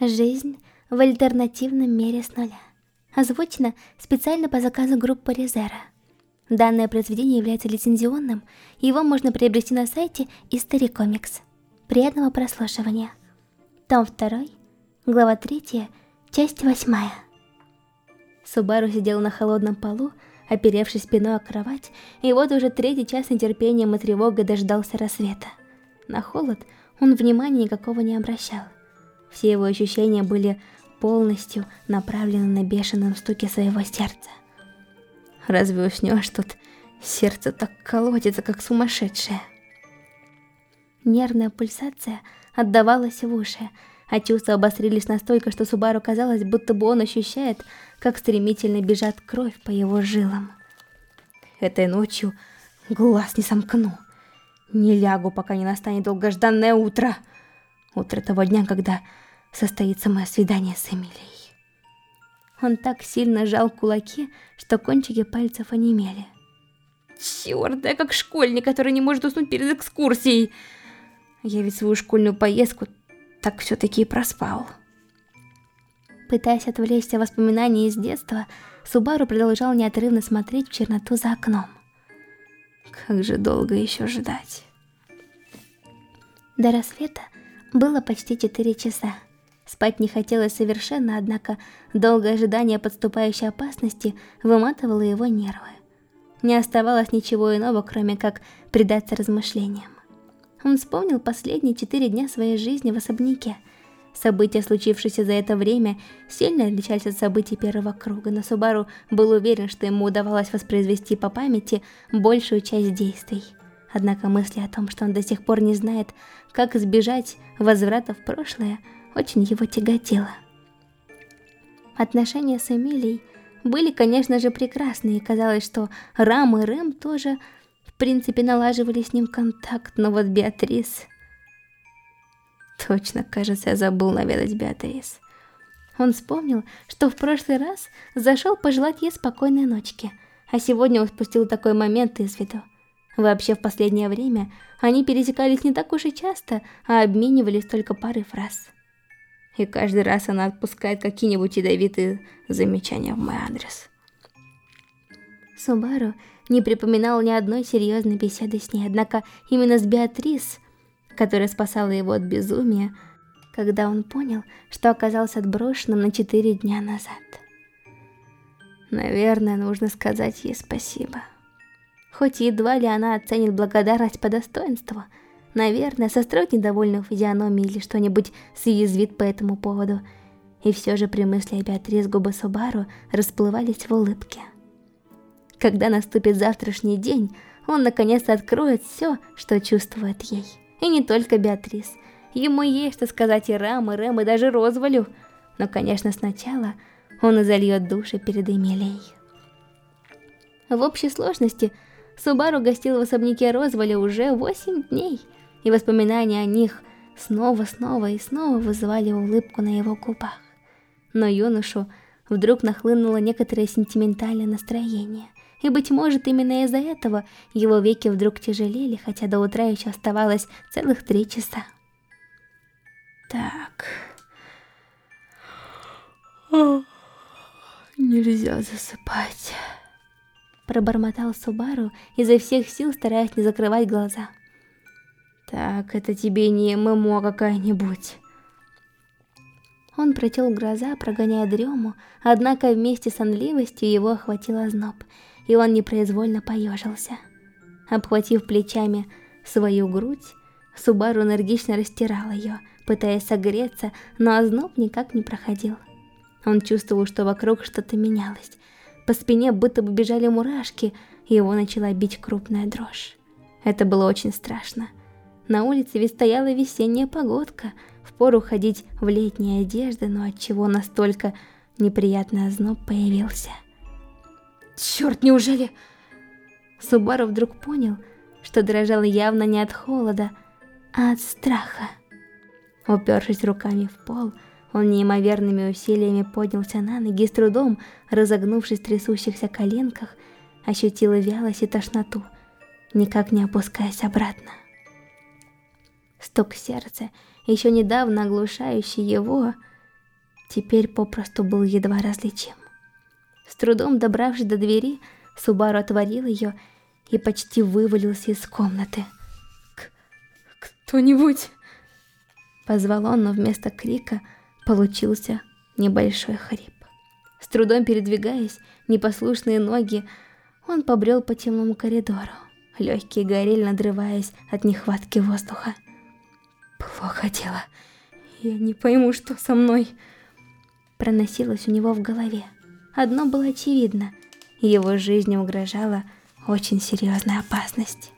Жизнь в альтернативном мире с нуля. Озвучено специально по заказу группы Резера. Данное произведение является лицензионным, его можно приобрести на сайте History Comics. Приятного прослушивания. Том 2, глава 3, часть 8. Субару сидел на холодном полу, оперевшись спиной о кровать, и вот уже третий час нетерпением и тревогой дождался рассвета. На холод он внимания никакого не обращал. Все его ощущения были полностью направлены на бешеном стуке своего сердца. Разве уснешь тут? Сердце так колотится, как сумасшедшее. Нервная пульсация отдавалась в уши, а чувства обострились настолько, что Субару казалось, будто бы он ощущает, как стремительно бежит кровь по его жилам. Этой ночью глаз не сомкну. Не лягу, пока не настанет долгожданное утро. Утро того дня, когда состоится мое свидание с Эмилией. Он так сильно жал кулаки, что кончики пальцев онемели. Черт, я как школьник, который не может уснуть перед экскурсией. Я ведь свою школьную поездку так все-таки и проспал. Пытаясь отвлечься воспоминания из детства, Субару продолжал неотрывно смотреть в черноту за окном. Как же долго еще ждать? До рассвета было почти 4 часа. Спать не хотелось совершенно, однако долгое ожидание подступающей опасности выматывало его нервы. Не оставалось ничего иного, кроме как предаться размышлениям. Он вспомнил последние четыре дня своей жизни в особняке. События, случившиеся за это время, сильно отличались от событий первого круга, но Субару был уверен, что ему удавалось воспроизвести по памяти большую часть действий. Однако мысли о том, что он до сих пор не знает, как избежать возврата в прошлое, очень его тяготило. Отношения с Эмилией были, конечно же, прекрасные, и казалось, что Рам и Рэм тоже, в принципе, налаживали с ним контакт, но вот Беатрис... Точно, кажется, я забыл наведать Беатрис. Он вспомнил, что в прошлый раз зашел пожелать ей спокойной ночки, а сегодня он спустил такой момент из виду. Вообще, в последнее время они пересекались не так уж и часто, а обменивались только парой фраз и каждый раз она отпускает какие-нибудь ядовитые замечания в мой адрес. Субару не припоминал ни одной серьезной беседы с ней, однако именно с Беатрис, которая спасала его от безумия, когда он понял, что оказался отброшенным на четыре дня назад. Наверное, нужно сказать ей спасибо. Хоть едва ли она оценит благодарность по достоинству, Наверное, состроит недовольную физиономию или что-нибудь съязвит по этому поводу. И все же при мысли о Беатрис губы Субару расплывались в улыбке. Когда наступит завтрашний день, он наконец откроет все, что чувствует ей. И не только Беатрис. Ему есть что сказать и Рам, и Рэм, и даже Розвалю. Но, конечно, сначала он изольет души перед Эмилией. В общей сложности Субару гостил в особняке Розваля уже 8 дней – и воспоминания о них снова, снова и снова вызывали улыбку на его губах. Но юношу вдруг нахлынуло некоторое сентиментальное настроение, и, быть может, именно из-за этого его веки вдруг тяжелели, хотя до утра еще оставалось целых три часа. Так... нельзя засыпать. Пробормотал Субару, изо всех сил стараясь не закрывать глаза. Так, это тебе не ММО какая-нибудь. Он протел глаза, прогоняя дрему, однако вместе с сонливостью его охватил озноб, и он непроизвольно поежился. Обхватив плечами свою грудь, Субару энергично растирал ее, пытаясь согреться, но озноб никак не проходил. Он чувствовал, что вокруг что-то менялось. По спине будто бы бежали мурашки, и его начала бить крупная дрожь. Это было очень страшно. На улице ведь стояла весенняя погодка, впору ходить в летней одежде, но от чего настолько неприятный озноб появился. Черт, неужели... Субару вдруг понял, что дрожал явно не от холода, а от страха. Упершись руками в пол, он неимоверными усилиями поднялся на ноги и с трудом, разогнувшись в трясущихся коленках, ощутил вялость и тошноту, никак не опускаясь обратно. Стук сердца, еще недавно оглушающий его, теперь попросту был едва различим. С трудом добравшись до двери, Субару отворил ее и почти вывалился из комнаты. «Кто-нибудь!» Позвал он, но вместо крика получился небольшой хрип. С трудом передвигаясь, непослушные ноги, он побрел по темному коридору. Легкие горели, надрываясь от нехватки воздуха. Плохо дело. Я не пойму, что со мной. Проносилось у него в голове. Одно было очевидно. Его жизни угрожала очень серьезная опасность.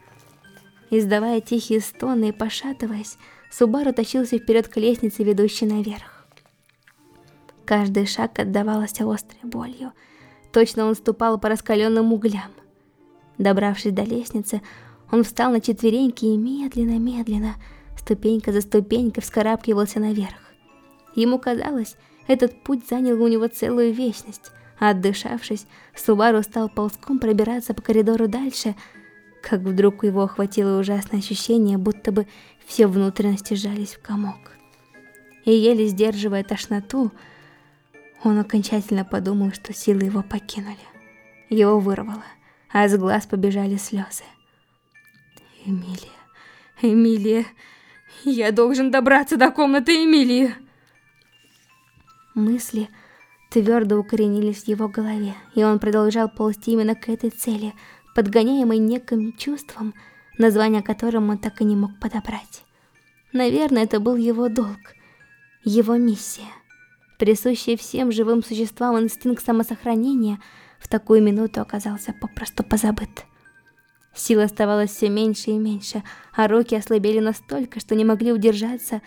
Издавая тихие стоны и пошатываясь, Субару тащился вперед к лестнице, ведущей наверх. Каждый шаг отдавался острой болью. Точно он ступал по раскаленным углям. Добравшись до лестницы, он встал на четвереньки и медленно-медленно, ступенька за ступенькой, вскарабкивался наверх. Ему казалось, этот путь занял у него целую вечность, а отдышавшись, Субару стал ползком пробираться по коридору дальше, как вдруг его охватило ужасное ощущение, будто бы все внутренности сжались в комок. И еле сдерживая тошноту, он окончательно подумал, что силы его покинули. Его вырвало, а с глаз побежали слезы. Эмилия, Эмилия, я должен добраться до комнаты Эмилии. Мысли твердо укоренились в его голове, и он продолжал ползти именно к этой цели, подгоняемый неким чувством, название которому он так и не мог подобрать. Наверное, это был его долг, его миссия. Присущий всем живым существам инстинкт самосохранения в такую минуту оказался попросту позабыт. Сил оставалось все меньше и меньше, а руки ослабели настолько, что не могли удержаться,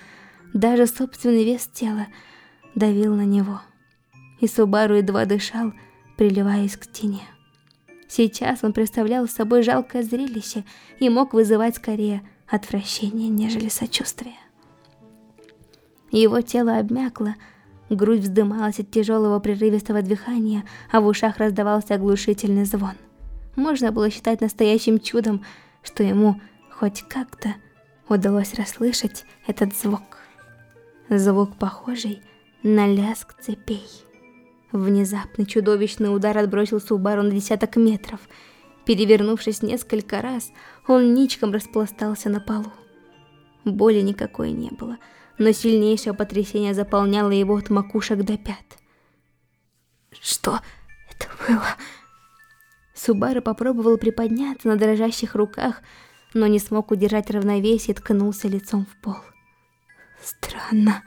даже собственный вес тела давил на него. И Субару едва дышал, приливаясь к стене. Сейчас он представлял собой жалкое зрелище и мог вызывать скорее отвращение, нежели сочувствие. Его тело обмякло, грудь вздымалась от тяжелого прерывистого дыхания, а в ушах раздавался оглушительный звон. Можно было считать настоящим чудом, что ему хоть как-то удалось расслышать этот звук. Звук, похожий на лязг цепей. Внезапный чудовищный удар отбросил Субару на десяток метров. Перевернувшись несколько раз, он ничком распластался на полу. Боли никакой не было, но сильнейшее потрясение заполняло его от макушек до пят. Что это было? Субару попробовал приподняться на дрожащих руках, но не смог удержать равновесие и ткнулся лицом в пол. Странно.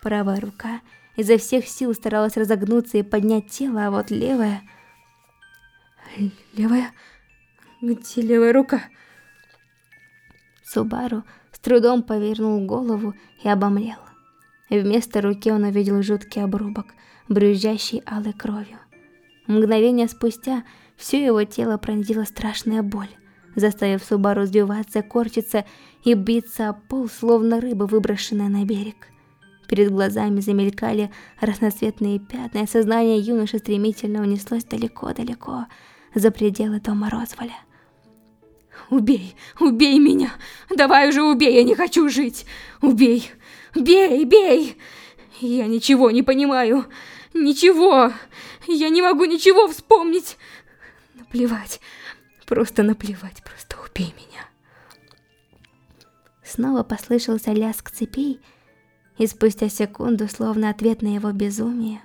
Правая рука изо всех сил старалась разогнуться и поднять тело, а вот левая... Левая... Где левая рука? Субару с трудом повернул голову и обомлел. Вместо руки он увидел жуткий обрубок, брюзжащий алой кровью. Мгновение спустя все его тело пронзила страшная боль, заставив Субару сбиваться, корчиться и биться о пол, словно рыба, выброшенная на берег. Перед глазами замелькали разноцветные пятна, и сознание юноши стремительно унеслось далеко-далеко за пределы дома Розволя. «Убей! Убей меня! Давай уже убей! Я не хочу жить! Убей! Бей! Бей! Я ничего не понимаю! Ничего! Я не могу ничего вспомнить! Наплевать! Просто наплевать! Просто убей меня!» Снова послышался лязг цепей, и спустя секунду, словно ответ на его безумие,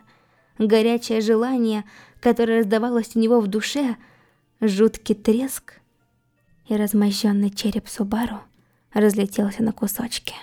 горячее желание, которое раздавалось у него в душе, жуткий треск, и размощенный череп Субару разлетелся на кусочки.